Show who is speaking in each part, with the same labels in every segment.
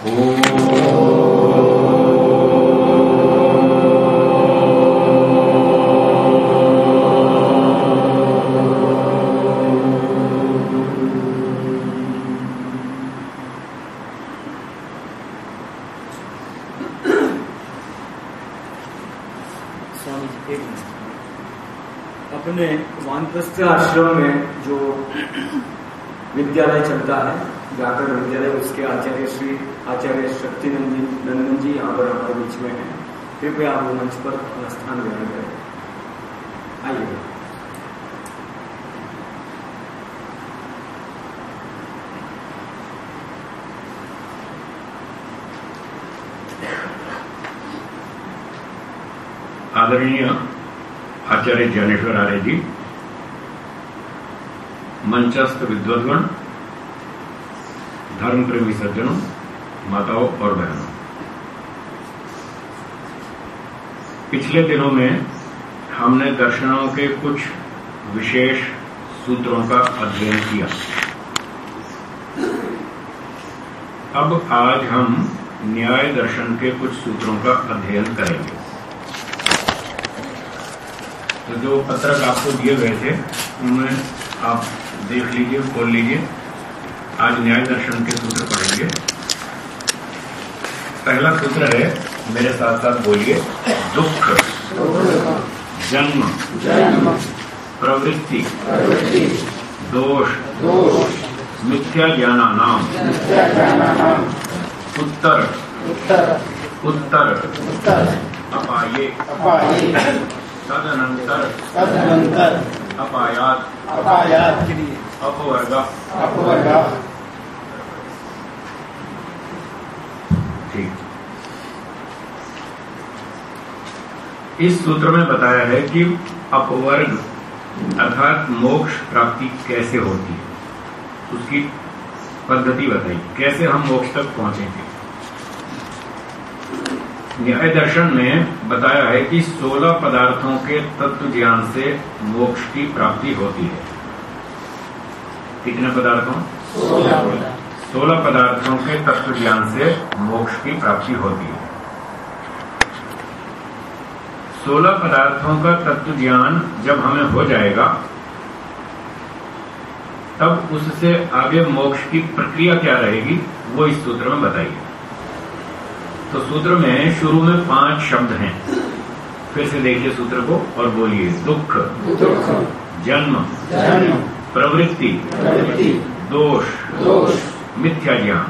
Speaker 1: अपने
Speaker 2: आदरणीय आचार्य ज्ञानेश्वर आर्य जी मंचस्थ विद्वद्गण धर्म प्रेमी सज्जनों, माताओं और बहनों। पिछले दिनों में हमने दर्शनों के कुछ विशेष सूत्रों का अध्ययन किया। अब आज हम न्याय दर्शन के कुछ सूत्रों का अध्ययन करेंगे। तो जो पत्रक आपको दिए गए थे उनमें आप देख लीजिए, खोल लीजिए। आज न्याय दर्शन के सूत्र पढ़ेंगे। पहला सूत्र है, मेरे साथ साथ बोलिए, दुख, जन्म, प्रवृत्ति, दोष, मिथ्या ज्ञाना नाम, उत्तर उत्तर, अपाये। तदनंतर तदनंतर अपायात अपवर्ग। ठीक। इस सूत्र में बताया है कि अपवर्ग अर्थात मोक्ष प्राप्ति कैसे होती है। उसकी पद्धति बताई। कैसे हम मोक्ष तक पहुँचेंगे? न्याय दर्शन में बताया है कि 16 पदार्थों के तत्व ज्ञान से मोक्ष की प्राप्ति होती है। कितने पदार्थों? सोलह पदार्थों। के तत्व ज्ञान से मोक्ष की प्राप्ति होती है। सोलह पदार्थों का तत्व ज्ञान जब हमें हो जाएगा तब उससे आगे मोक्ष की प्रक्रिया क्या रहेगी वो इस सूत्र में बताइए। तो सूत्र में शुरू में पाँच शब्द हैं। फिर से देखिए सूत्र को और बोलिए दुख जन्म प्रवृत्ति दोष मिथ्या ज्ञान।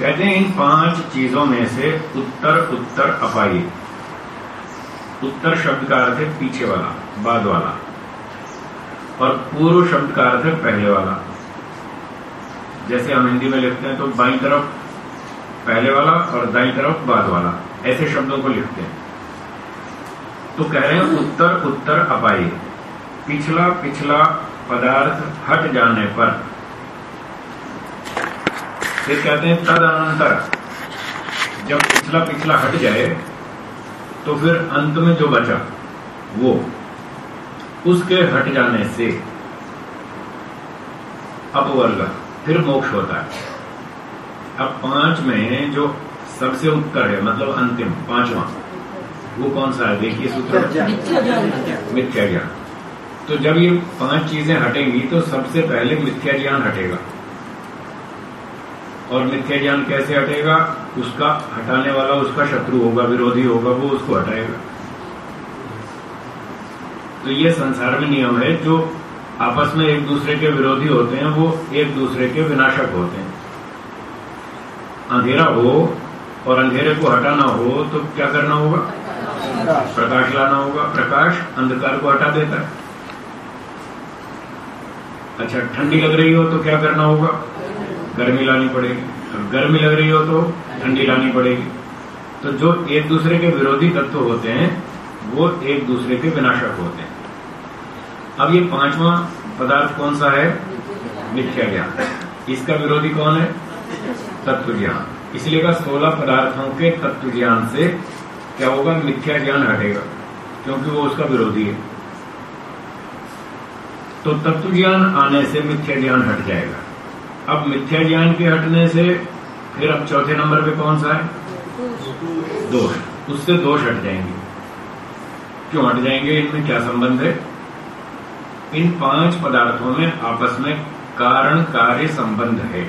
Speaker 2: कहते हैं इन पाँच चीज़ों में से उत्तर उत्तर अपाई उत्तर शब्द का अर्थ है पीछे वाला बाद वाला। और पूर्व शब्द का अर्थ है पहले वाला। जैसे हम हिंदी में लिखते हैं तो बाई तरफ़ पहले वाला और दाई तरफ़ बाद वाला, ऐसे शब्दों को लिखते हैं। तो कह रहे हैं, उत्तर उत्तर अपाई पिछला पिछला पदार्थ हट जाने पर। फिर कहते हैं तद तदनंतर। जब पिछला पिछला हट जाए तो फिर अंत में जो बचा, वो, उसके हट जाने से, अपवर्ग। फिर मोक्ष होता है। अब पाँच में जो सबसे उत्तर है मतलब अंतिम पांचवा वो कौन सा है? देखिए सूत्र। मिथ्या ज्ञान। तो जब ये पाँच चीज़ें हटेंगी तो सबसे पहले मिथ्या ज्ञान हटेगा। और मिथ्या ज्ञान कैसे हटेगा? उसका हटाने वाला उसका शत्रु होगा विरोधी होगा वो उसको हटाएगा। तो ये संसार में नियम है जो आपस में एक दूसरे के विरोधी होते हैं, वो एक दूसरे के विनाशक होते हैं। अंधेरा हो और अंधेरे को हटाना हो तो क्या करना होगा? प्रकाश लाना होगा। प्रकाश अंधकार को हटा देता है। अच्छा ठंडी लग रही हो तो क्या करना होगा? गर्मी लानी पड़ेगी। गर्मी लग रही हो तो ठंडी लानी पड़ेगी। तो जो एक दूसरे के विरोधी तत्व होते हैं, वो एक दूसरे के विनाशक होते हैं। अब ये पांचवा पदार्थ कौन सा है? मिथ्या ज्ञान। इसका विरोधी कौन है? तत्व ज्ञान। इसलिए का सोलह पदार्थों के तत्व ज्ञान से क्या होगा? मिथ्या ज्ञान हटेगा, क्योंकि वो उसका विरोधी है। तो तत्व ज्ञान आने से मिथ्या ज्ञान हट जाएगा। अब मिथ्या ज्ञान के हटने से फिर अब चौथे नंबर पे कौन सा है? दोष। उससे दोष हट जाएँगे। क्यों हट जाएँगे? इनमें क्या संबंध है? इन पाँच पदार्थों में आपस में कारण, कार्य, संबंध है।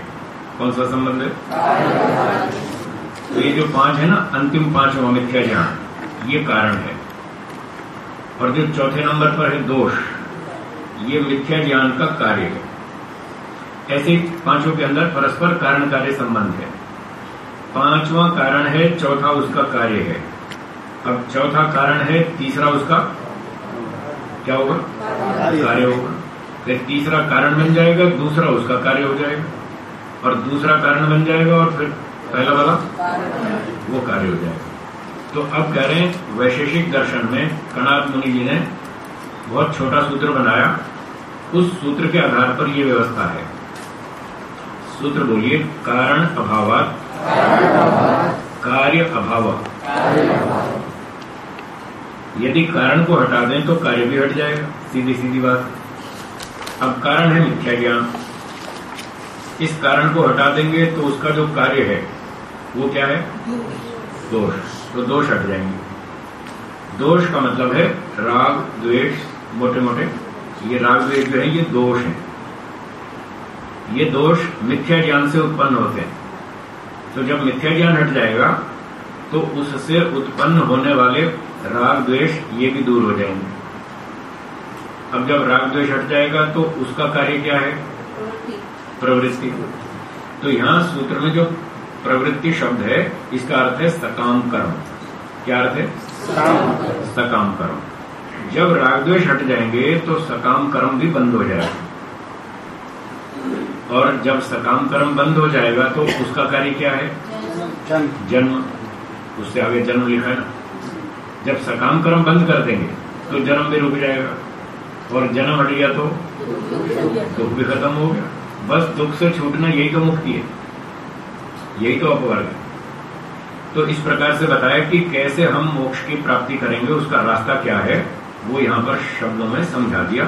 Speaker 2: कौन सा संबंध? है तो ये जो पाँच है ना, अंतिम पाँच मिथ्या ज्ञान ये कारण है। और जो चौथे नंबर पर है दोष। ये मिथ्या ज्ञान का कार्य है। ऐसे पाँचों के अंदर परस्पर कारण, कार्य, संबंध है। पांचवा कारण है, चौथा उसका कार्य है। अब चौथा कारण है, तीसरा उसका क्या होगा? कार्य होगा। फिर तीसरा कारण बन जाएगा दूसरा उसका कार्य हो जाएगा। और दूसरा कारण बन जाएगा और फिर पहला वाला वो कार्य हो जाएगा। तो अब कह रहे हैं वैशेषिक दर्शन में कणाद मुनि जी ने बहुत छोटा सूत्र बनाया। उस सूत्र के आधार पर यह व्यवस्था है। सूत्र बोलिए कारण अभाव। कार्य अभाव। यदि कारण को हटा दें तो कार्य भी हट जाएगा। सीधी सीधी बात। अब कारण है मिथ्या ज्ञान। इस कारण को हटा देंगे तो उसका जो कार्य है, वो क्या है? दोष। तो दोष हट जाएँगे। दोष का मतलब है राग, द्वेष मोटे मोटे ये राग, द्वेष जो है, ये दोष है। ये दोष मिथ्या ज्ञान से उत्पन्न होते हैं। तो जब मिथ्या ज्ञान हट जाएगा तो उससे उत्पन्न होने वाले राग, द्वेष, ये भी दूर हो जाएँगे। अब जब राग द्वेष हट जाएगा तो उसका कार्य क्या है? प्रवृत्ति। तो यहाँ सूत्र में जो प्रवृत्ति शब्द है इसका अर्थ है सकाम कर्म क्या अर्थ है? सकाम कर्म जब राग द्वेष हट जाएँगे तो सकाम कर्म भी बंद हो जाएगा। और जब सकाम कर्म बंद हो जाएगा तो उसका कार्य क्या है? जन्म। उससे आगे जन्म लिखा है ना? जब सकाम कर्म बंद कर देंगे तो जन्म भी रुक जाएगा। और जन्म हट गया तो दुख भी खत्म हो गया। बस दुख से छूटना यही तो मुक्ति है। यही तो अपवर्ग है। तो इस प्रकार से बताया कि कैसे हम मोक्ष की प्राप्ति करेंगे, उसका रास्ता क्या है, वो यहाँ पर शब्दों में समझा दिया।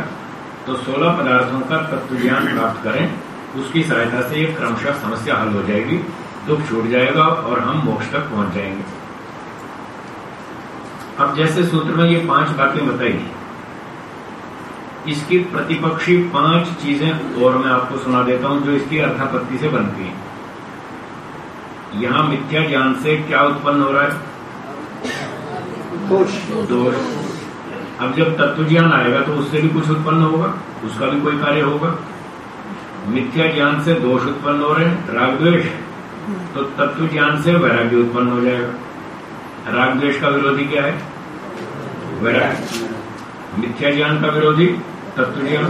Speaker 2: तो सोलह पदार्थों का तत्व ज्ञान प्राप्त करें, उसकी सहायता से एक क्रमशः समस्या हल हो जाएगी, दुख छूट जाएगा और हम मोक्ष तक पहुँच जाएँगे। अब जैसे सूत्र में ये पाँच बातें बताई इसकी प्रतिपक्षी पाँच चीज़ें और मैं आपको सुना देता हूँ जो इसकी अर्थापत्ति से बनती हैं। यहाँ मिथ्या ज्ञान से क्या उत्पन्न हो रहा है? दोष। दोष। अब जब तत्व ज्ञान आएगा तो उससे भी कुछ उत्पन्न होगा उसका भी कोई कार्य होगा। मिथ्या ज्ञान से दोष उत्पन्न हो रहे हैं राग द्वेष। तो तत्व ज्ञान से वैराग्य उत्पन्न हो जाएगा। राग द्वेष का विरोधी क्या है? वैराग्य मिथ्या ज्ञान का विरोधी तत्व ज्ञान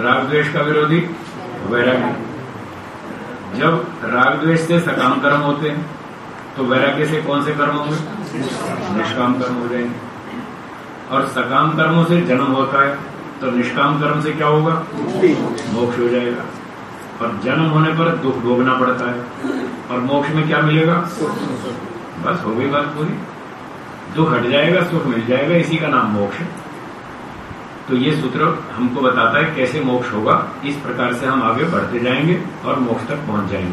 Speaker 2: राग द्वेष का विरोधी, वैराग्य। जब राग द्वेष से सकाम कर्म होते हैं तो वैराग्य से कौन से कर्म होंगे? निष्काम कर्म हो जाएँगे। और सकाम कर्मों से जन्म होता है तो निष्काम कर्म से क्या होगा? मोक्ष हो जाएगा। और जन्म होने पर दुख भोगना पड़ता है। और मोक्ष में क्या मिलेगा? बस हो गई बात पूरी। दुख हट जाएगा, सुख मिल जाएगा, इसी का नाम मोक्ष है। तो ये सूत्र हमको बताता है कैसे मोक्ष होगा। इस प्रकार से हम आगे बढ़ते जाएँगे और मोक्ष तक पहुँच जाएँगे।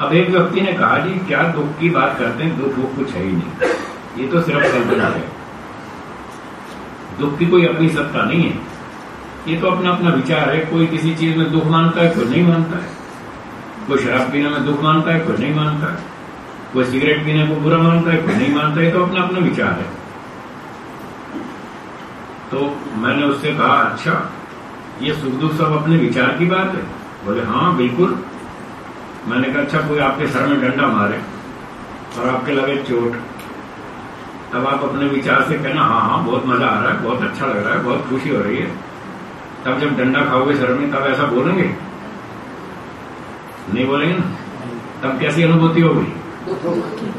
Speaker 2: अब एक व्यक्ति ने कहा, जी, क्या दुख की बात करते हैं? दुख वुख कुछ है ही नहीं। ये तो सिर्फ़ कल्पना है। दुख की कोई अपनी सत्ता नहीं है। ये तो अपना अपना विचार है। कोई किसी चीज़ में दुख मानता है, कोई नहीं मानता है। कोई शराब पीने में दुख मानता है, कोई नहीं मानता है। कोई सिगरेट पीने को बुरा मानता है, कोई नहीं मानता है। तो अपना अपना विचार है। तो मैंने उससे कहा अच्छा ये सुख दुख सब अपने विचार की बात है? बोले हाँ बिल्कुल। मैंने कहा अच्छा कोई आपके सर में डंडा मारे और आपके लगे चोट। तब आप अपने विचार से कहना हाँ हाँ बहुत मज़ा आ रहा है बहुत अच्छा लग रहा है बहुत खुशी हो रही है। तब जब डंडा खाओगे सर में तब ऐसा बोलेंगे? नहीं बोलेंगे ना? तब कैसी अनुभूति होगी?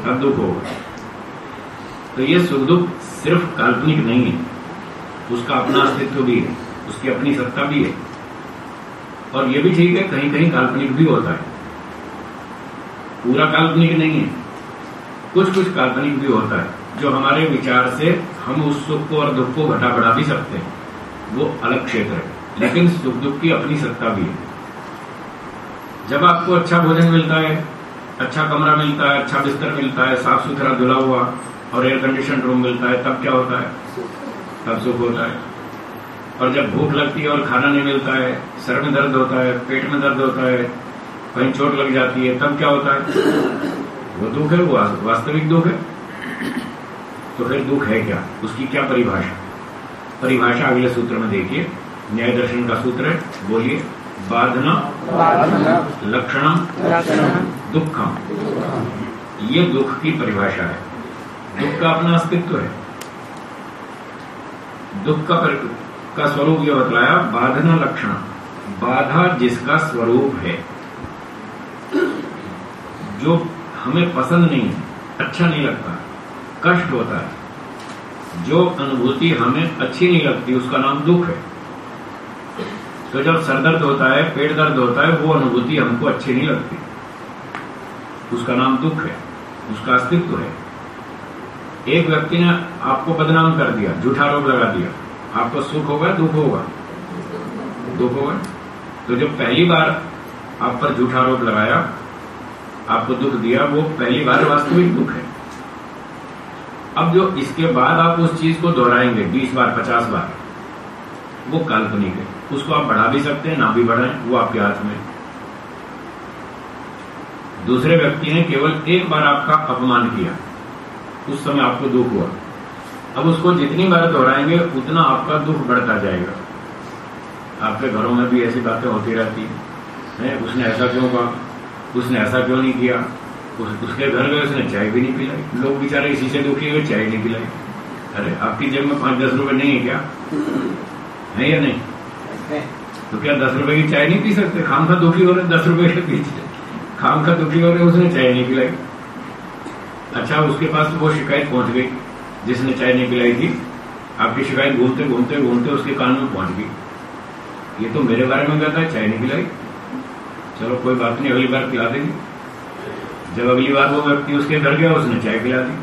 Speaker 2: अब दुख होगा। तो ये सुख दुख सिर्फ़ काल्पनिक नहीं है। उसका अपना अस्तित्व भी है, उसकी अपनी सत्ता भी है। और ये भी ठीक है कहीं कहीं काल्पनिक भी होता है। पूरा काल्पनिक नहीं है कुछ कुछ काल्पनिक भी होता है, जो हमारे विचार से हम उस सुख को और दुख को घटा बढ़ा भी सकते हैं। वो अलग क्षेत्र है, लेकिन सुख दुख की अपनी सत्ता भी है। जब आपको अच्छा भोजन मिलता है अच्छा कमरा मिलता है अच्छा बिस्तर मिलता है साफ़ सुथरा धुला हुआ और एयर कंडीशन रूम मिलता है, तब क्या होता है? तब सुख होता है। और जब भूख लगती है और खाना नहीं मिलता है सर में दर्द होता है पेट में दर्द होता है कहीं चोट लग जाती है तब क्या होता है? वो दुख है वो वास्तविक दुख है। तो फिर दुख है क्या? उसकी क्या परिभाषा? परिभाषा अगले सूत्र में देखिए। न्याय दर्शन का सूत्र है बोलिए बाधना लक्षणम दुखम। ये दुख की परिभाषा है। दुख का अपना अस्तित्व है। दुख का का स्वरूप यह बतलाया, बाधना लक्षण। बाधा जिसका स्वरूप है। जो हमें पसंद नहीं अच्छा नहीं लगता, कष्ट होता है। जो अनुभूति हमें अच्छी नहीं लगती, उसका नाम दुख है। तो जब सरदर्द होता है, पेट दर्द होता है, वो अनुभूति हमको अच्छी नहीं लगती। उसका नाम दुख है, उसका अस्तित्व है। एक व्यक्ति ने आपको बदनाम कर दिया, झूठा आरोप लगा दिया, आपको सुख होगा, दुख होगा? दुख होगा। तो जब पहली बार आप पर झूठा आरोप लगाया, आपको दुख दिया, वो पहली बार वास्तविक दुख है। अब जो इसके बाद आप उस चीज़ को दोहराएँगे, बीस बार, पचास बार, वो काल्पनिक है। उसको आप बढ़ा भी सकते हैं, ना भी बढ़ाएँ, वो आपके हाथ में दूसरे व्यक्ति ने केवल एक बार आपका अपमान किया। उस समय आपको दुख हुआ। अब उसको जितनी बार दोहराएँगे उतना आपका दुख बढ़ता जाएगा। आपके घरों में भी ऐसी बातें होती रहती है। उसने ऐसा क्यों कहा? उसने ऐसा क्यों नहीं किया? उस, उसके घर गए उसने चाय भी नहीं पिलाई। लोग बेचारे इसी से दुखी हुए चाय नहीं पिलाई। अरे आपकी जेब में पाँच दस रुपए नहीं है क्या? है या नहीं? तो क्या दस रुपए की चाय नहीं पी सकते? खाम का दुखी हो रहे दस रुपए के पीछे। खाम का दुखी हो रहे उसने चाय नहीं पिलाई। अच्छा उसके पास तो वो शिकायत पहुँच गई, जिसने चाय नहीं पिलाई थी। आपकी शिकायत घूमते घूमते घूमते उसके कान में पहुँच गई। ये तो मेरे बारे में कहता है चाय नहीं पिलाई। चलो, कोई बात नहीं, अगली बार पिला देगी। जब अगली बार वो व्यक्ति उसके घर गया, उसने चाय पिला दी।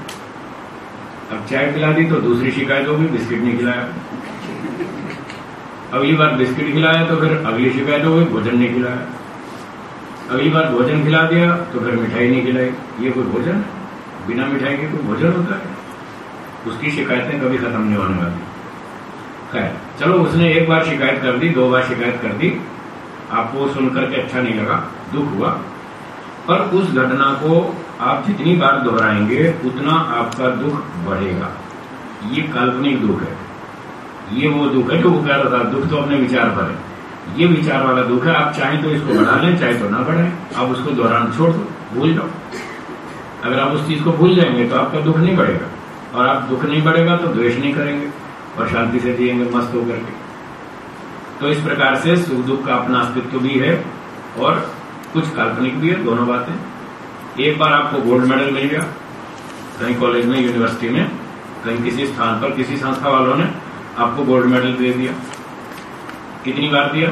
Speaker 2: अब चाय पिला दी तो दूसरी शिकायत होगी, बिस्किट नहीं खिलाया। अगली बार बिस्किट खिलाया तो फिर अगली शिकायत हो गई भोजन नहीं खिलाया। अगली बार भोजन खिला दिया तो फिर मिठाई नहीं खिलाई। ये कोई भोजन? बिना मिठाई के कोई भोजन होता है? उसकी शिकायतें कभी खत्म नहीं होने वाली। खैर, चलो उसने एक बार शिकायत कर दी, दो बार शिकायत कर दी। आपको सुनकर के अच्छा नहीं लगा, दुख हुआ। पर उस घटना को आप जितनी बार दोहराएँगे, उतना आपका दुख बढ़ेगा। ये काल्पनिक दुख है। ये वो दुख है जो वो कह रहा था, दुख तो अपने विचार पर है। ये विचार वाला दुख है, आप चाहें तो इसको बढ़ा लें, चाहे तो ना बढ़ाएँ। आप उसको दोहराना छोड़ दो, भूल जाओ। अगर आप उस चीज़ को भूल जाएँगे तो आपका दुख नहीं बढ़ेगा। और आप दुख नहीं बढ़ेगा तो द्वेष नहीं करेंगे और शांति से जिएँगे मस्त होकर के। तो इस प्रकार से सुख दुख का अपना अस्तित्व भी है और कुछ काल्पनिक भी है दोनों बातें। एक बार आपको गोल्ड मेडल मिल गया कहीं कॉलेज में यूनिवर्सिटी में कहीं किसी स्थान पर किसी संस्था वालों ने आपको गोल्ड मेडल दे दिया। कितनी बार दिया?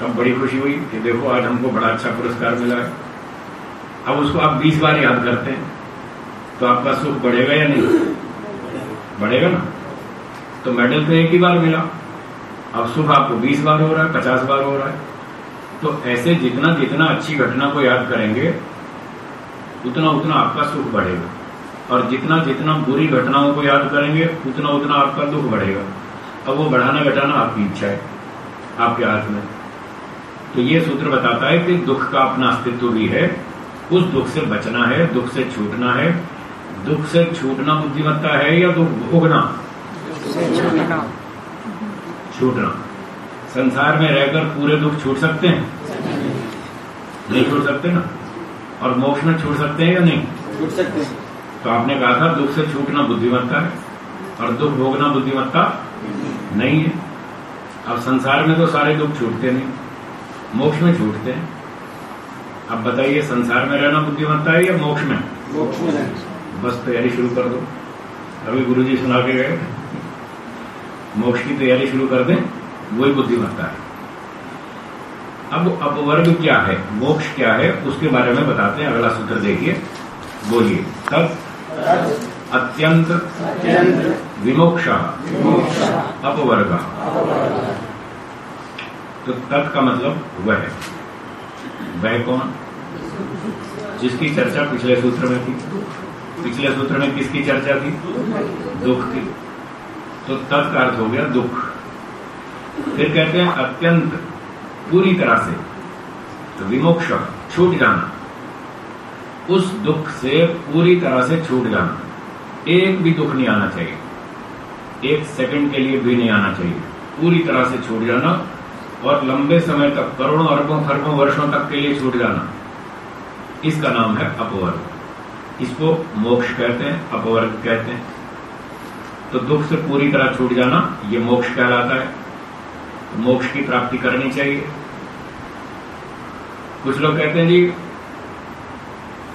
Speaker 2: तब बड़ी खुशी हुई कि देखो आज हमको बड़ा अच्छा पुरस्कार मिला है। अब उसको आप बीस बार याद करते हैं तो आपका सुख बढ़ेगा या नहीं? बढ़ेगा ना? तो मेडल तो एक ही बार मिला। अब सुख आपको बीस बार हो रहा है, पचास बार हो रहा है। तो ऐसे जितना जितना अच्छी घटना को याद करेंगे, उतना उतना आपका सुख बढ़ेगा। और जितना जितना बुरी घटनाओं को याद करेंगे, उतना उतना आपका दुख बढ़ेगा। अब वो बढ़ाना घटाना आपकी इच्छा है, आपके हाथ में। तो ये सूत्र बताता है कि दुख का अपना अस्तित्व भी है उस दुख से बचना है दुख से छूटना है। दुख से छूटना बुद्धिमत्ता है या दुख भोगना? छूटना। संसार में रहकर पूरे दुख छूट सकते हैं? नहीं छूट सकते ना? और मोक्ष में छूट सकते हैं या नहीं?
Speaker 1: छूट सकते हैं।
Speaker 2: तो आपने कहा था दुख से छूटना बुद्धिमत्ता है और दुख भोगना बुद्धिमत्ता नहीं है। अब संसार में तो सारे दुख छूटते नहीं मोक्ष में छूटते हैं। अब बताइए संसार में रहना बुद्धिमत्ता है या मोक्ष में?
Speaker 1: मोक्ष में
Speaker 2: बस तैयारी शुरू कर दो। अभी गुरु जी सुना के गए। मोक्ष की तैयारी शुरू कर दें वही बुद्धिमत्ता है। अब अपवर्ग क्या है मोक्ष क्या है उसके बारे में बताते हैं। अगला सूत्र देखिए बोलिए तब अत्यंत विमोक्ष अपवर्ग। तो तत् का मतलब वह वह कौन? जिसकी चर्चा पिछले सूत्र में थी। पिछले सूत्र में किसकी चर्चा थी? दुख की। तो तत् का अर्थ हो गया दुख। फिर कहते हैं अत्यंत, पूरी तरह से विमोक्ष, छूट जाना। उस दुख से पूरी तरह से छूट जाना। एक भी दुख नहीं आना चाहिए। एक सेकंड के लिए भी नहीं आना चाहिए। पूरी तरह से छूट जाना और लंबे समय तक, करोड़ों अरबों, खरबों वर्षों तक के लिए छूट जाना। इसका नाम है अपवर्ग। इसको मोक्ष कहते हैं, अपवर्ग कहते हैं। तो दुख से पूरी तरह छूट जाना, ये मोक्ष कहलाता है। तो मोक्ष की प्राप्ति करनी चाहिए। कुछ लोग कहते हैं जी,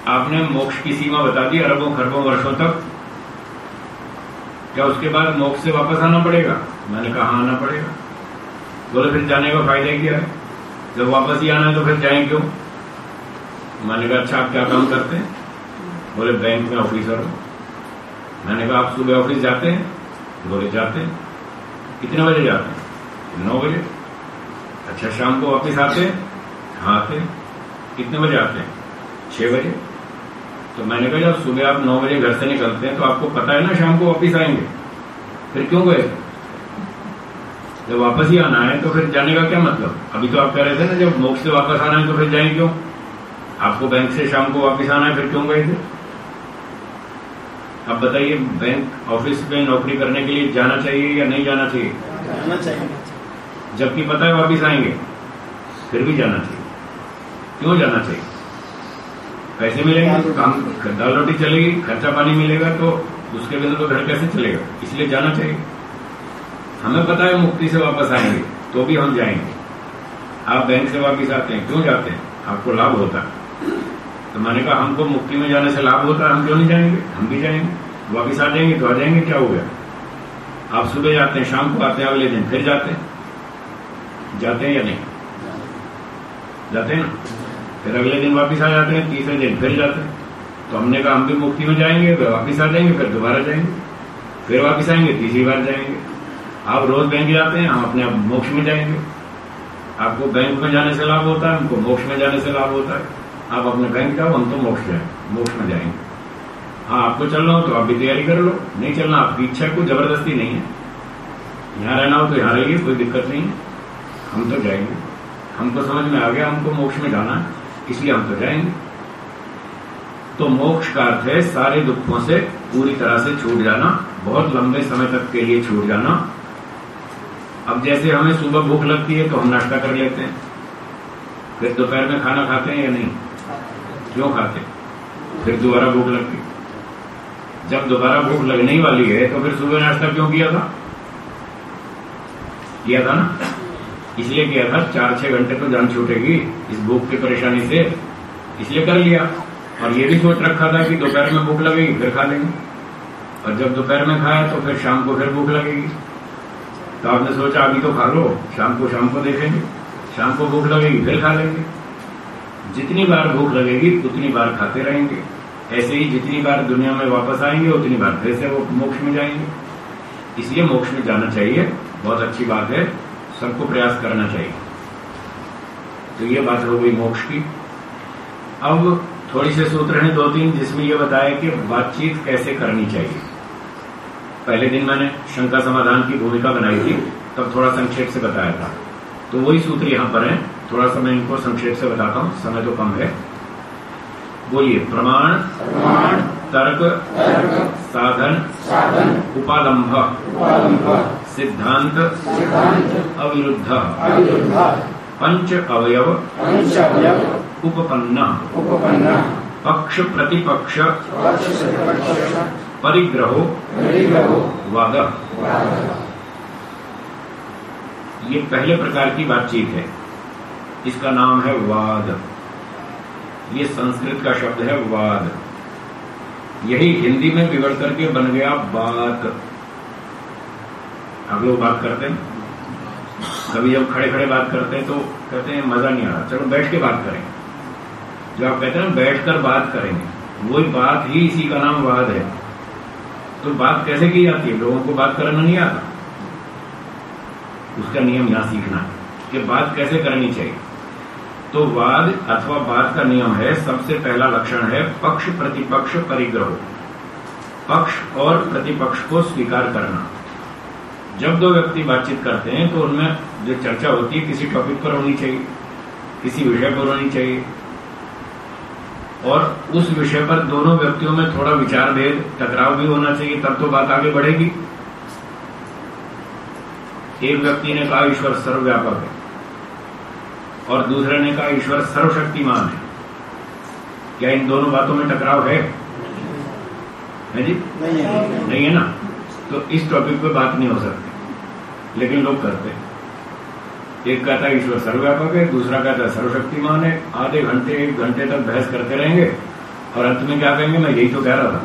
Speaker 2: आपने मोक्ष की सीमा बता दी अरबों, खरबों वर्षों तक। क्या उसके बाद मोक्ष से वापस आना पड़ेगा? मैंने कहा आना पड़ेगा। बोले, फिर जाने का फ़ायदा क्या है? जब वापस ही आना है तो फिर जाए क्यों? मैंने कहा अच्छा आप क्या काम करते हैं? बोले, बैंक में ऑफिसर हो। मैंने कहा, आप सुबह ऑफ़िस जाते हैं? बोले, जाते हैं। कितने बजे जाते हैं? नौ बजे। अच्छा शाम को वापिस आते हैं? हाँ आते कितने बजे आते हैं? छह बजे। तो मैंने कहा जब सुबह आप नौ बजे घर से निकलते हैं तो आपको पता है ना शाम को वापिस आएँगे? फिर क्यों गए? जब वापस ही आना है तो फिर जाने का क्या मतलब? अभी तो आप कह रहे थे ना जब मोक्ष से वापस आना है तो फिर जाए क्यों? आपको बैंक से शाम को वापस आना है फिर क्यों गए थे? अब बताइए बैंक ऑफ़िस में नौकरी करने के लिए जाना चाहिए या नहीं जाना चाहिए?
Speaker 3: जाना चाहिए।
Speaker 2: जबकि पता है वापिस आएँगे फिर भी जाना चाहिए। क्यों जाना चाहिए? पैसे मिलेंगे तो काम दाल रोटी चलेगी खर्चा पानी मिलेगा तो उसके बिना तो घर कैसे चलेगा? इसलिए जाना चाहिए। हमें पता है मुक्ति से वापस आएँगे तो भी हम जाएँगे। आप बैंक से वापस आते हैं, क्यों जाते हैं? आपको लाभ होता है। तो मैंने कहा, हमको मुक्ति में जाने से लाभ होता है, हम क्यों नहीं जाएँगे? हम भी जाएँगे। वापिस आ जाएँगे तो आ जाएँगे, क्या हो गया? आप सुबह जाते हैं, शाम को आते हैं, अगले दिन फिर जाते हैं। जाते हैं या नहीं? जाते हैं ना? फिर अगले दिन वापिस आ जाते हैं, तीसरे दिन फिर जाते हैं। तो हमने कहा, हम भी मुक्ति में जाएँगे, फिर वापिस आ जाएँगे, फिर दोबारा जाएँगे। फिर वापिस आएँगे, तीसरी बार जाएँगे। आप रोज बैंक जाते हैं, हम अपने आप मोक्ष में जाएँगे। आपको बैंक में जाने से लाभ होता है, हमको मोक्ष में जाने से लाभ होता है। आप अपने बैंक जाओ, हम तो मोक्ष जाए, मोक्ष में जाएँगे। हाँ आपको चलना हो तो आप भी तैयारी कर लो, नहीं चलना, आपकी इच्छा कोई ज़बरदस्ती नहीं है। यहाँ रहना हो तो यहाँ रहिए, कोई दिक्कत नहीं। है हम तो जाएँगे। हमको समझ में आ गया, हमको मोक्ष में जाना है, इसलिए हम तो जाएँगे। तो मोक्ष का अर्थ है सारे दुखों से पूरी तरह से छूट जाना, बहुत लंबे समय तक के लिए छूट जाना। अब जैसे हमें सुबह भूख लगती है तो हम नाश्ता कर लेते हैं। फिर दोपहर में खाना खाते हैं या नहीं? क्यों खाते? हैं फिर दोबारा भूख लगती जब दोबारा भूख लगने ही वाली है तो फिर सुबह नाश्ता क्यों किया था? किया था ना? इसलिए किया था चार छह घंटे तो जान छूटेगी इस भूख की परेशानी से। इसलिए कर लिया। और ये भी सोच रखा था कि दोपहर में भूख लगेगी, फिर खा लेंगे। और जब दोपहर में खाया तो फिर शाम को फिर भूख लगेगी। तो आपने सोचा अभी तो खा लो। शाम को शाम को देखेंगे। शाम को भूख लगेगी, फिर खा लेंगे। जितनी बार भूख लगेगी, उतनी बार खाते रहेंगे। ऐसे ही जितनी बार दुनिया में वापस आएँगे, उतनी बार फिर से वो मोक्ष में जाएँगे। इसलिए मोक्ष में जाना चाहिए। बहुत अच्छी बात है। सबको प्रयास करना चाहिए। तो ये बात हो गई मोक्ष की। अब थोड़ी से सूत्र हैं दो तीन, जिसमें यह बताया कि बातचीत कैसे करनी चाहिए। पहले दिन मैंने शंका समाधान की भूमिका बनाई थी तब थोड़ा संक्षेप से बताया था। तो वही सूत्र यहाँ पर है। थोड़ा सा मैं इनको संक्षेप से बताता हूँ। समय तो कम है। बोलिए प्रमाण तर्क साधन उपालंभ सिद्धांत अविरुद्ध पंच अवयव उपपन्न पक्ष प्रतिपक्ष परिग्रहो वाद ये पहले प्रकार की बातचीत है। इसका नाम है वाद। ये संस्कृत का शब्द है वाद। यही हिंदी में बिगड़ करके बन गया बात। आप लोग बात करते हैं। कभी जब खड़े खड़े बात करते हैं तो कहते हैं मज़ा नहीं आ रहा। चलो बैठ के बात करें। जो आप कहते हैं बैठकर बात करेंगे। वही बात ही इसी का नाम वाद है। तो बात कैसे की जाती है? लोगों को बात करना नहीं आता। उसका नियम यहाँ सीखना कि बात कैसे करनी चाहिए। तो वाद अथवा बात का नियम है, सबसे पहला लक्षण है पक्ष प्रतिपक्ष परिग्रह। पक्ष और प्रतिपक्ष को स्वीकार करना। जब दो व्यक्ति बातचीत करते हैं तो उनमें जो चर्चा होती है, किसी टॉपिक पर होनी चाहिए, किसी विषय पर होनी चाहिए। और उस विषय पर दोनों व्यक्तियों में थोड़ा विचार भेद टकराव भी होना चाहिए तब तो बात आगे बढ़ेगी। एक व्यक्ति ने कहा ईश्वर सर्वव्यापक है। और दूसरे ने कहा ईश्वर सर्वशक्तिमान है। क्या इन दोनों बातों में टकराव है? है जी?
Speaker 3: नहीं है।
Speaker 2: नहीं है ना? तो इस टॉपिक पे बात नहीं हो सकती। लेकिन लोग करते हैं। एक कहता है, ईश्वर सर्वव्यापक है, दूसरा कहता है, सर्वशक्तिमान है। आधे घंटे, एक घंटे तक बहस करते रहेंगे और अंत में क्या कहेंगे, मैं यही तो कह रहा था।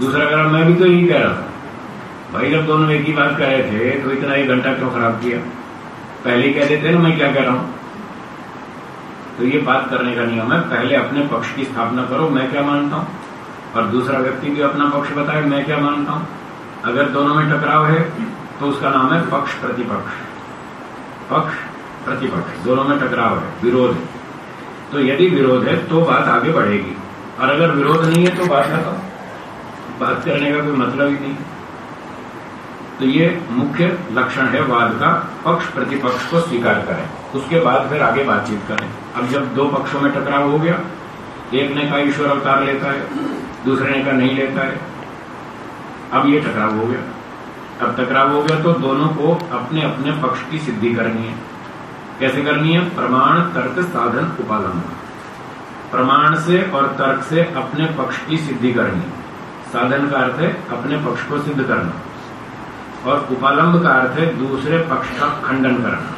Speaker 2: दूसरा कह रहा, मैं भी तो यही कह रहा था। भाई, जब दोनों एक ही बात कह रहे थे तो इतना एक घंटा क्यों खराब किया? पहले कह देते ना, मैं क्या कह रहा हूँ? तो ये बात करने का नियम है, पहले अपने पक्ष की स्थापना करो, मैं क्या मानता हूँ? और दूसरा व्यक्ति भी अपना पक्ष बताए, मैं क्या मानता हूँ? अगर दोनों में टकराव है तो उसका नाम है पक्ष प्रतिपक्ष। पक्ष प्रतिपक्ष, दोनों में टकराव है, विरोध है। तो यदि विरोध है तो बात आगे बढ़ेगी। और अगर विरोध नहीं है तो बात खत्म। बात करने का कोई मतलब ही नहीं। तो ये मुख्य लक्षण है वाद का, पक्ष प्रतिपक्ष को स्वीकार करें। उसके बाद फिर आगे बातचीत करें। अब जब दो पक्षों में टकराव हो गया, एक ने कहा ईश्वर अवतार लेता है, दूसरे ने कहा नहीं लेता है, अब ये टकराव हो गया। अब टकराव हो गया तो दोनों को अपने अपने पक्ष की सिद्धि करनी है। कैसे करनी है? प्रमाण, तर्क, साधन उपालंब प्रमाण से और तर्क से अपने पक्ष की सिद्धि करनी। है साधन का अर्थ है अपने पक्ष को सिद्ध करना। और उपालंब का अर्थ है दूसरे पक्ष का खंडन करना।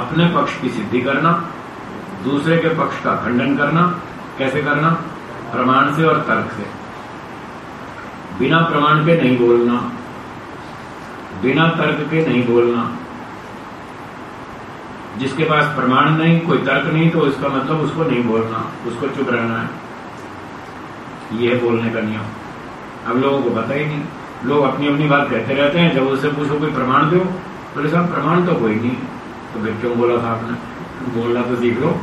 Speaker 2: अपने पक्ष की सिद्धि करना, दूसरे के पक्ष का खंडन करना। कैसे करना? प्रमाण से और तर्क से। बिना प्रमाण के नहीं बोलना। बिना तर्क के नहीं बोलना। जिसके पास प्रमाण नहीं, कोई तर्क नहीं तो इसका मतलब उसको नहीं बोलना, उसको चुप रहना है। यह है बोलने का नियम। अब लोगों को पता ही नहीं। लोग अपनी अपनी बात कहते रहते हैं, जब उससे पूछो कोई प्रमाण दो, बोले, साहब, प्रमाण तो कोई नहीं। तो फिर क्यों बोला था आपने? बोलना तो सीख लो।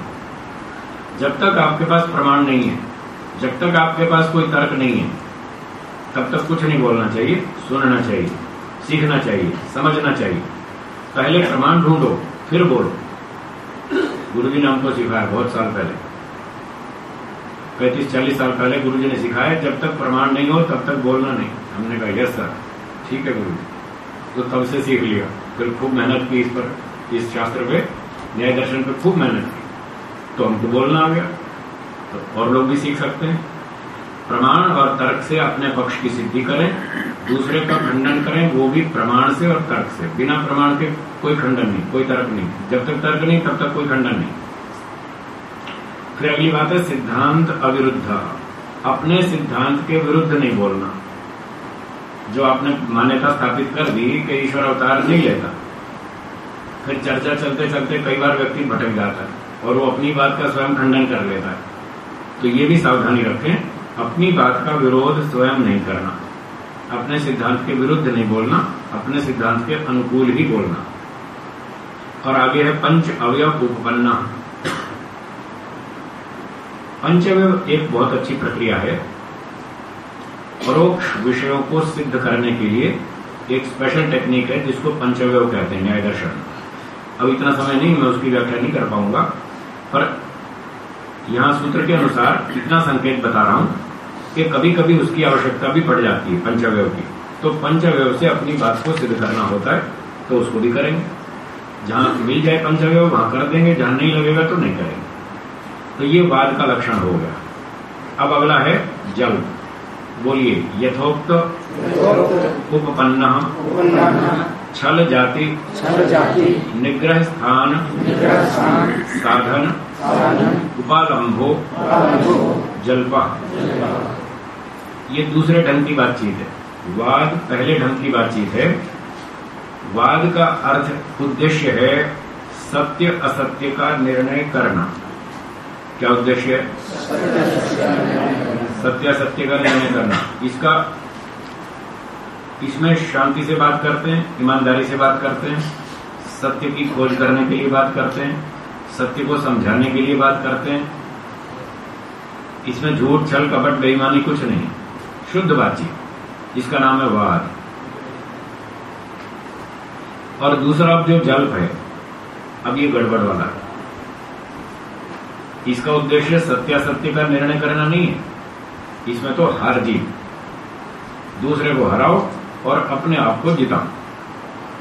Speaker 2: जब तक आपके पास प्रमाण नहीं है, जब तक आपके पास कोई तर्क नहीं है, तब तक कुछ नहीं बोलना चाहिए, सुनना चाहिए। सीखना चाहिए, समझना चाहिए। पहले प्रमाण ढूंढो, फिर बोलो। गुरु जी ने हमको सिखाया बहुत साल पहले। पैंतीस, चालीस साल पहले गुरु जी ने सिखाया, जब तक प्रमाण नहीं हो, तब तक बोलना नहीं। हमने कहा, यस सर, ठीक है गुरु जी तो तब से सीख लिया। फिर खूब मेहनत की इस पर, इस शास्त्र पे। न्याय दर्शन पे खूब मेहनत की। तो हमको बोलना आ गया। तो और लोग भी सीख सकते हैं। प्रमाण और तर्क से अपने पक्ष की सिद्धि करें। दूसरे का खंडन करें, वो भी प्रमाण से और तर्क से। बिना प्रमाण के कोई खंडन नहीं, कोई तर्क नहीं। जब तक तर्क नहीं, तब तक कोई खंडन नहीं। फिर अगली बात है, सिद्धांत अविरुद्ध। अपने सिद्धांत के विरुद्ध नहीं बोलना। जो आपने मान्यता स्थापित कर दी कि ईश्वर अवतार नहीं लेता। फिर चर्चा चलते चलते कई बार व्यक्ति भटक जाता है और वो अपनी बात का स्वयं खंडन कर लेता है। तो ये भी सावधानी रखें, अपनी बात का विरोध स्वयं नहीं करना। अपने सिद्धांत के विरुद्ध नहीं बोलना, अपने सिद्धांत के अनुकूल ही बोलना। और आगे है पंच अवयव उपपन्ना। पंचवय एक बहुत अच्छी प्रक्रिया है। परोक्ष विषयों को सिद्ध करने के लिए एक स्पेशल टेक्निक है, जिसको पंचवय कहते हैं, न्याय दर्शन। अब इतना समय नहीं, मैं उसकी व्याख्या नहीं कर पाऊँगा। पर यहाँ सूत्र के अनुसार इतना संकेत बता रहा हूँ कि कभी कभी उसकी आवश्यकता भी पड़ जाती है पंचवय की। तो पंचवय से अपनी बात को सिद्ध करना होता है तो उसको भी करेंगे। जहाँ मिल जाए पंचवय वहाँ कर देंगे जहाँ नहीं लगेगा तो नहीं करेंगे। तो ये वाद का लक्षण हो गया। अब अगला है जल। बोलिए यथोक्त उपपन्न छल जाति। निग्रह स्थान।
Speaker 3: निग्रह स्थान।
Speaker 2: साधन। उपालंभो जल्पा। ये दूसरे ढंग की बातचीत है। वाद पहले ढंग की बातचीत है। वाद का अर्थ उद्देश्य है सत्य असत्य का निर्णय करना। क्या उद्देश्य है? सत्य असत्य का निर्णय करना। इसका इसमें शांति से बात करते हैं, ईमानदारी से बात करते हैं, सत्य की खोज करने के लिए बात करते हैं, सत्य को समझाने के लिए बात करते हैं। इसमें झूठ, छल, कपट, बेईमानी कुछ नहीं। शुद्ध बातचीत इसका नाम है वाद। और दूसरा अब जो जल्प है, अब ये गड़बड़ वाला है। इसका उद्देश्य सत्यासत्य का निर्णय करना नहीं है। इसमें तो हार जीत। दूसरे को हराओ और अपने आप को जिताओ।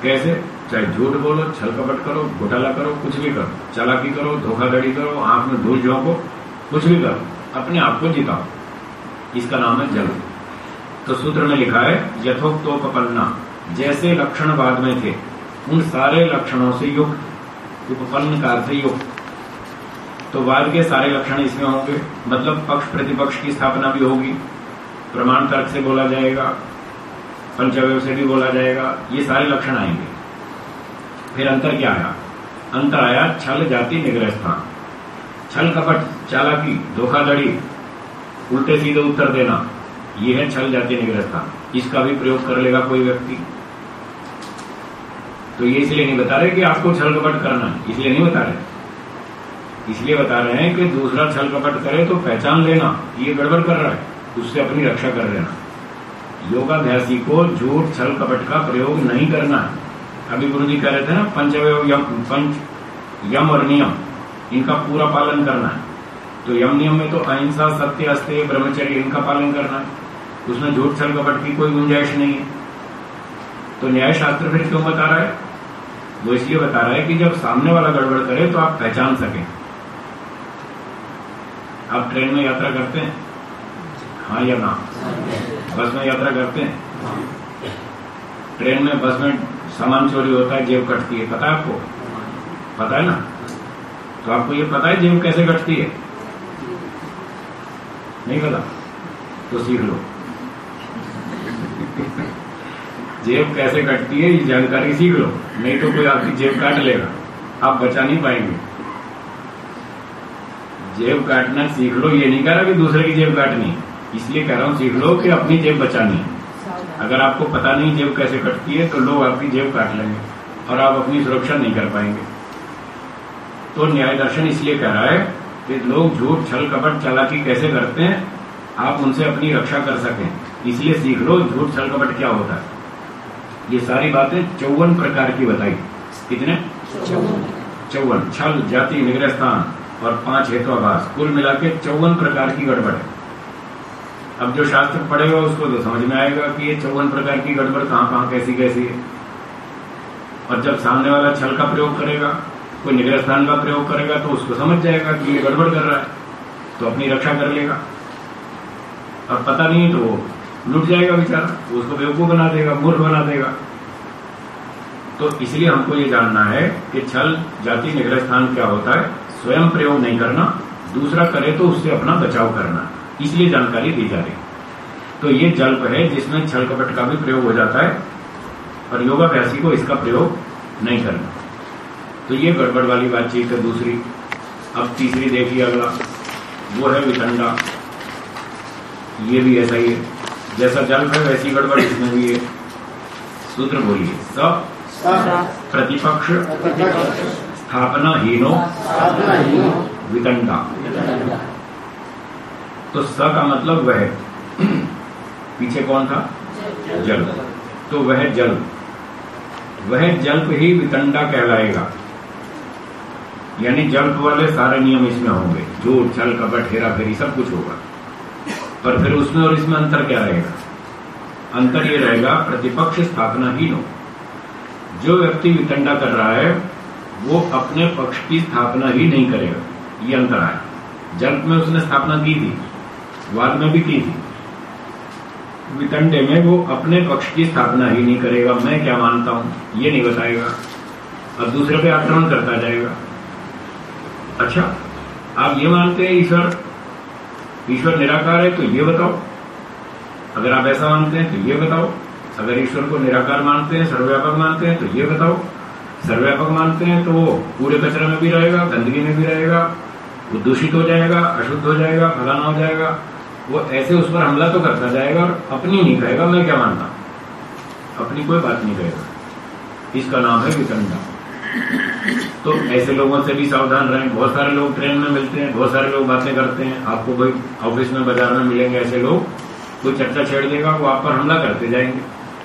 Speaker 2: कैसे? चाहे झूठ बोलो छल कपट करो, घोटाला करो, कुछ भी करो। चालाकी करो, धोखाधड़ी करो, आँख में धूल झोंको, कुछ भी करो। अपने आप को जिताओ। इसका नाम है जल तो सूत्र में लिखा है यथोक्तोपन्ना जैसे लक्षण बाद में थे, उन सारे लक्षणों से युक्त, उपपन्न कार से युक्त। तो वाद के सारे लक्षण इसमें होंगे मतलब पक्ष प्रतिपक्ष की स्थापना भी होगी, प्रमाण तर्क से बोला जाएगा पंचवय से भी बोला जाएगा, ये सारे लक्षण आएँगे। फिर अंतर क्या आया? अंतर आया छल जाति निग्रह स्थान। छल कपट, चालाकी, धोखाधड़ी, उल्टे सीधे उत्तर देना। यह है छल जाति निग्रह स्थान इसका भी प्रयोग कर लेगा कोई व्यक्ति। तो ये इसलिए नहीं बता रहे कि आपको छल कपट करना इसलिए नहीं बता रहे। इसलिए बता रहे हैं कि दूसरा छल कपट करे तो पहचान लेना, ये गड़बड़ कर रहा है। उससे अपनी रक्षा कर लेना। योगाभ्यासी को झूठ छल कपट का प्रयोग नहीं करना है। अभी गुरु जी कह रहे थे ना पंचवय यम पंच यम और नियम इनका पूरा पालन करना है। तो यम नियम में तो अहिंसा, सत्य, अस्त्य, ब्रह्मचर्य, इनका पालन करना है। उसमें झूठ छल कपट की कोई गुंजाइश नहीं है। तो न्याय शास्त्र फिर क्यों बता रहा है? वो इसलिए बता रहा है कि जब सामने वाला गड़बड़ करे तो आप पहचान सकें। आप ट्रेन में यात्रा करते हैं? हाँ या ना? बस में यात्रा करते हैं? ट्रेन में, बस में सामान चोरी होता है, जेब कटती है। पता है आपको? पता है ना? तो आपको ये पता है जेब कैसे कटती है? नहीं पता? तो सीख लो। जेब कैसे कटती है ये जानकारी सीख लो। नहीं तो कोई आपकी जेब काट लेगा। आप बचा नहीं पाएँगे। जेब काटना सीख लो ये नहीं कह रहा कि दूसरे की जेब काटनी। इसलिए कह रहा हूँ सीख लो कि अपनी जेब बचानी। अगर आपको पता नहीं जेब कैसे कटती है तो लोग आपकी जेब काट लेंगे और आप अपनी सुरक्षा नहीं कर पाएँगे। तो न्याय दर्शन इसलिए कह रहा है कि लोग झूठ छल कपट चालाकी कैसे करते हैं आप उनसे अपनी रक्षा कर सकें। इसलिए सीख लो झूठ छल कपट क्या होता है? ये सारी बातें चौवन प्रकार की बताई। कितने? चौवन। छल जाति निग्रह स्थान और पाँच हेतुआभास कुल मिला के चौवन प्रकार की गड़बड़ है। अब जो शास्त्र पढ़ेगा उसको तो समझ में आएगा कि ये चौवन प्रकार की गड़बड़ कहाँ कहाँ कैसी कैसी है। और जब सामने वाला छल का प्रयोग करेगा कोई निग्रह स्थान का प्रयोग करेगा तो उसको समझ जाएगा कि ये गड़बड़ कर रहा है तो अपनी रक्षा कर लेगा। और पता नहीं तो लुट जाएगा बेचारा उसको बेवकूफ़ बना देगा, मूर्ख बना देगा। तो इसलिए हमको ये जानना है कि छल जाति निग्रह स्थान क्या होता है। स्वयं प्रयोग नहीं करना, दूसरा करे तो उससे अपना बचाव करना। इसलिए जानकारी दी जा रही तो ये जल्प है जिसमें छल कपट का भी प्रयोग हो जाता है और योगाभ्यासी को इसका प्रयोग नहीं करना। तो ये गड़बड़ वाली बातचीत है दूसरी। अब तीसरी देखिए अगला। वो है वितंडा। ये भी ऐसा ही है। जैसा जल्प है वैसी गड़बड़, इसमें भी है सूत्र बोलिए। सब? प्रतिपक्ष? स्थापना हीनो वितंडा तो स का मतलब वह पीछे कौन था? जल। तो वह जल। वह जल्प ही वितंडा कहलाएगा। यानी जल्प वाले सारे नियम इसमें होंगे। झूठ छल, कपट, हेरा फेरी, सब कुछ होगा। पर फिर उसमें और इसमें अंतर क्या रहेगा? अंतर ये रहेगा, प्रतिपक्ष स्थापना ही नो जो व्यक्ति वितंडा कर रहा है, वो अपने पक्ष की स्थापना ही नहीं करेगा। ये अंतर है जल्प में उसने स्थापना की थी। वाद में भी की थी। वितंडे में वो अपने पक्ष की स्थापना ही नहीं करेगा। मैं क्या मानता हूँ? ये नहीं बताएगा। और दूसरे पे आक्रमण करता जाएगा। अच्छा आप ये मानते हैं, ईश्वर ईश्वर निराकार है तो ये बताओ। अगर आप ऐसा मानते हैं तो ये बताओ। अगर ईश्वर को निराकार मानते हैं, सर्वव्यापक मानते हैं तो ये बताओ। सर्वव्यापक मानते हैं तो वो पूरे कचरे में भी रहेगा, गंदगी में भी रहेगा, वो दूषित हो जाएगा, अशुद्ध हो जाएगा, फलाना हो जाएगा। वो ऐसे उस पर हमला तो करता जाएगा और अपनी नहीं कहेगा मैं क्या मानता अपनी कोई बात नहीं कहेगा इसका नाम है वितंडा तो ऐसे लोगों से भी सावधान रहें। बहुत सारे लोग ट्रेन में मिलते हैं, बहुत सारे लोग बातें करते हैं। आपको कोई ऑफ़िस में, बाज़ार में मिलेंगे ऐसे लोग, कोई चर्चा छेड़ देगा, वो आप पर हमला करते जाएँगे।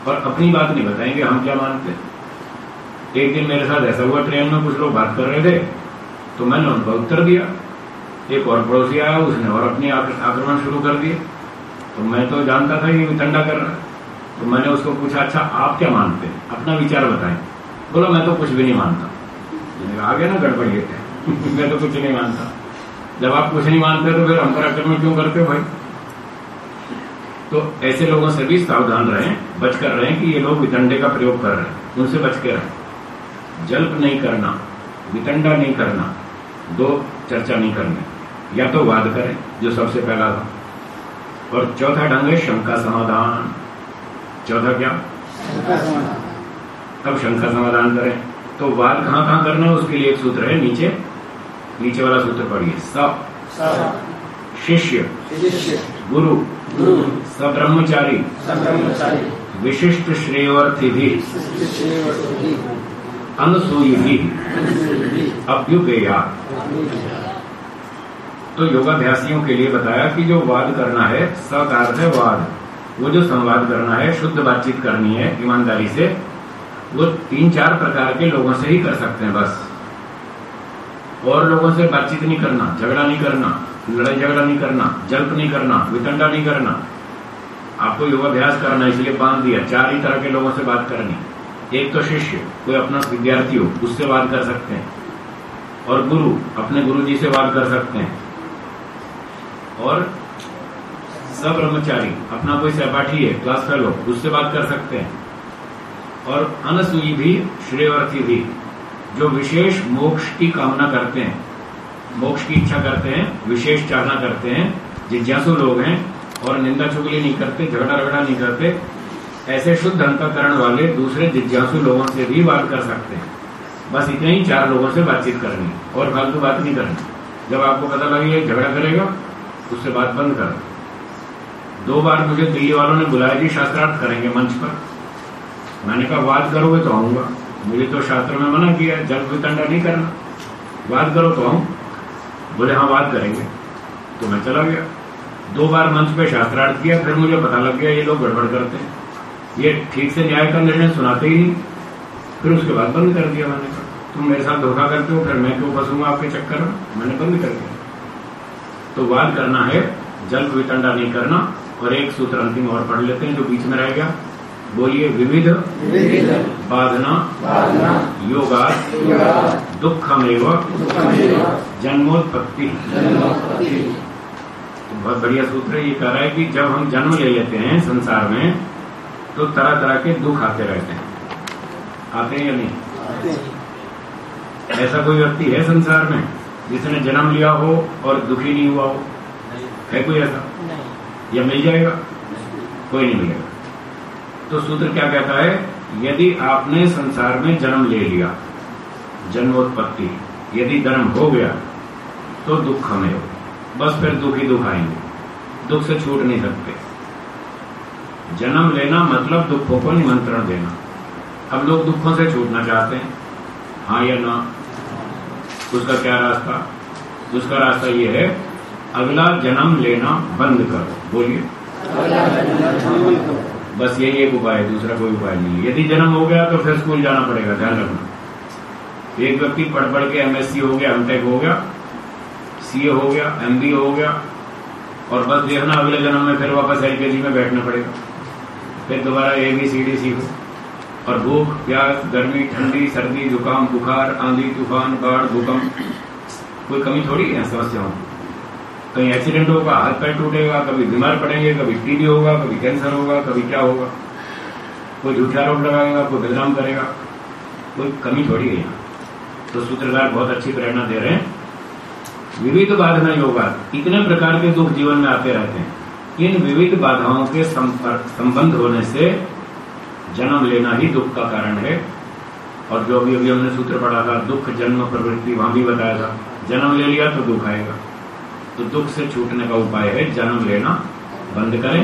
Speaker 2: और अपनी बात नहीं बताएँगे, हम क्या मानते एक दिन मेरे साथ ऐसा हुआ ट्रेन में कुछ लोग बात कर रहे थे तो मैंने उनका उत्तर दिया। एक और पड़ोसी आया, उसने और अपनी आक्रमण शुरू कर दिए। तो मैं तो जानता था कि ठंडा कर रहा है। तो मैंने उसको पूछा अच्छा आप क्या मानते हैं? अपना विचार बताएँ। बोला, मैं तो कुछ भी नहीं मानता। आ गया ना गड़बड़ ये मैं तो कुछ नहीं मानता। जब आप कुछ नहीं मानते तो फिर हम पर आक्रमण क्यों करते हो भाई? तो ऐसे लोगों से भी सावधान रहें बच कर रहें कि ये लोग वितंडे का प्रयोग कर रहे हैं। उनसे बच के रहें। जल्प नहीं करना वितंडा नहीं करना दो चर्चा नहीं करनी। या तो वाद करें जो सबसे पहला था। और चौथा ढंग है शंका समाधान। चौथा क्या? अब शंका समाधान करें। तो वाद कहाँ कहाँ करना है? उसके लिए एक सूत्र है नीचे। नीचे वाला सूत्र पढ़िए। स। शिष्य। गुरु। सब्रह्मचारी। विशिष्ट श्रेयर्थी भी अनुसूयी भी अभ्युपेया। तो योगाभ्यासियों के लिए बताया कि जो वाद करना है सकार है वाद। वो जो संवाद करना है शुद्ध बातचीत करनी है ईमानदारी से वो तीन चार प्रकार के लोगों से ही कर सकते हैं बस। और लोगों से बातचीत नहीं करना, झगड़ा नहीं करना, लड़ाई झगड़ा नहीं करना, जल्प नहीं करना, वितंडा नहीं करना। आपको योगाभ्यास करना, इसलिए बाँध दिया, चार ही तरह के लोगों से बात करनी। एक तो शिष्य, कोई अपना विद्यार्थी हो, उससे बात कर सकते हैं। और गुरु, अपने गुरु जी से बात कर सकते हैं। और सब ब्रह्मचारी, अपना कोई सहपाठी है, क्लास फेलो, उससे बात कर सकते हैं। और अनसुई भी श्रेयर्थी भी, जो विशेष मोक्ष की कामना करते हैं। मोक्ष की इच्छा करते हैं, विशेष चाहना करते हैं। जिज्ञासु लोग हैं और निंदा चुगली नहीं करते, झगड़ा रगड़ा नहीं करते। ऐसे शुद्ध अंतकरण वाले दूसरे जिज्ञासु लोगों से भी बात कर सकते हैं। बस इतने ही चार लोगों से बातचीत करनी और फालतू बात नहीं करनी जब आपको पता लगे झगड़ा करेगा, उससे बात बंद कर दो बार मुझे दिल्ली वालों ने बुलाया जी, शास्त्रार्थ करेंगे मंच पर। मैंने कहा, वाद करोगे तो आऊँगा। मुझे तो शास्त्र में मना किया, जल वितंडा नहीं करना। वाद करो तो आऊँ। बोले हाँ वाद करेंगे। तो मैं चला गया। दो बार मंच पे शास्त्रार्थ किया, फिर मुझे पता लग गया, ये लोग गड़बड़ करते हैं। ये ठीक से न्याय का निर्णय सुनाते ही नहीं। फिर उसके बाद बंद कर दिया मैंने। कहा तुम मेरे साथ धोखा करते हो, फिर मैं क्यों फंसूँगा आपके चक्कर में? मैंने बंद कर दिया। तो वाद करना है, जल वितंडा नहीं करना, और एक सूत्र अंतिम और पढ़ लेते हैं जो बीच में रह गया। बोलिए विविध। बाधना। योगा। दुखमेव। जन्मोत्पत्ति। तो बहुत बढ़िया सूत्र ये कह रहा है कि जब हम जन्म ले लेते हैं संसार में तो तरह तरह के दुख आते रहते हैं। आते हैं या नहीं? ऐसा कोई व्यक्ति है संसार में जिसने जन्म लिया हो और दुखी नहीं हुआ हो? है कोई ऐसा? या मिल जाएगा? कोई नहीं मिलेगा। तो सूत्र क्या कहता है? यदि आपने संसार में जन्म ले लिया, जन्मोत्पत्ति, यदि जन्म हो गया तो दुख हमें हो। बस फिर दुख ही दुख आएँगे। दुख से छूट नहीं सकते। जन्म लेना मतलब दुखों को निमंत्रण देना। अब लोग दुखों से छूटना चाहते हैं। हाँ या ना? उसका क्या रास्ता? उसका रास्ता ये है, अगला जन्म लेना बंद करो। बोलिए। बस यही एक उपाय है, दूसरा कोई उपाय नहीं है। यदि जन्म हो गया तो फिर स्कूल जाना पड़ेगा, ध्यान रखना एक व्यक्ति पढ़ पढ़ के एमएससी हो गया एमटेक हो गया सीए हो गया एमबीए हो गया, और बस देखना अगले जन्म में फिर वापस एलकेजी में बैठना पड़ेगा। फिर दोबारा ए बी सी डी सीखो और भूख, प्यास, गर्मी, ठंडी, सर्दी, जुकाम, बुखार, आंधी, तूफ़ान, बाढ़, भूकंप, कोई कमी थोड़ी है समस्याओं कहीं एक्सीडेंट होगा, हाथ पैर टूटेगा, कभी बीमार पड़ेंगे, कभी टीबी होगा, कभी कैंसर होगा, कभी क्या होगा। कोई झूठे आरोप लगाएगा, कोई बदनाम करेगा, कोई कमी थोड़ी है यहाँ। तो सूत्रकार बहुत अच्छी प्रेरणा दे रहे हैं। विविध बाधना योगा इतने प्रकार के दुख जीवन में आते रहते हैं। इन विविध बाधाओं के संबंध होने से जन्म लेना ही दुख का कारण है। और जो भी अभी हमने सूत्र पढ़ा था, दुख, जन्म, प्रवृत्ति, वहाँ भी बताया था। जन्म ले लिया तो दुख आएगा। तो दुख से छूटने का उपाय है, जन्म लेना बंद करें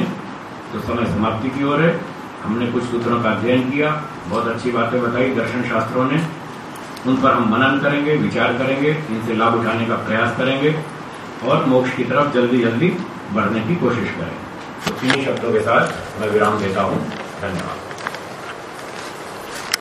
Speaker 2: तो समय समाप्ति की ओर है। हमने कुछ सूत्रों का अध्ययन किया, बहुत अच्छी बातें बताई दर्शन शास्त्रों ने। उन पर हम मनन करेंगे, विचार करेंगे, इनसे लाभ उठाने का प्रयास करेंगे और मोक्ष की तरफ़ जल्दी जल्दी बढ़ने की कोशिश करें। तो इन्हीं शब्दों के साथ मैं विराम देता हूँ। धन्यवाद।